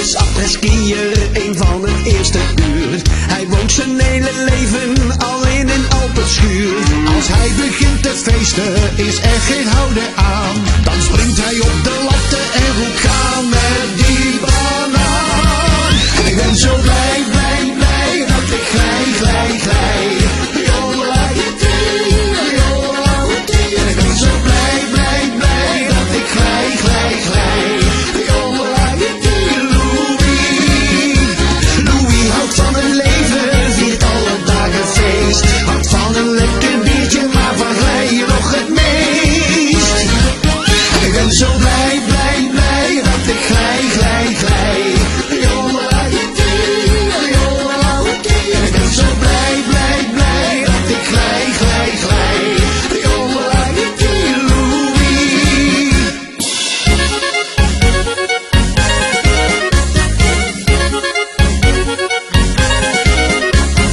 is afreskier, een van het eerste uur. Hij woont zijn hele leven al in een alpenschuur. Als hij begint te feesten, is er geen houden aan. Dan springt hij op de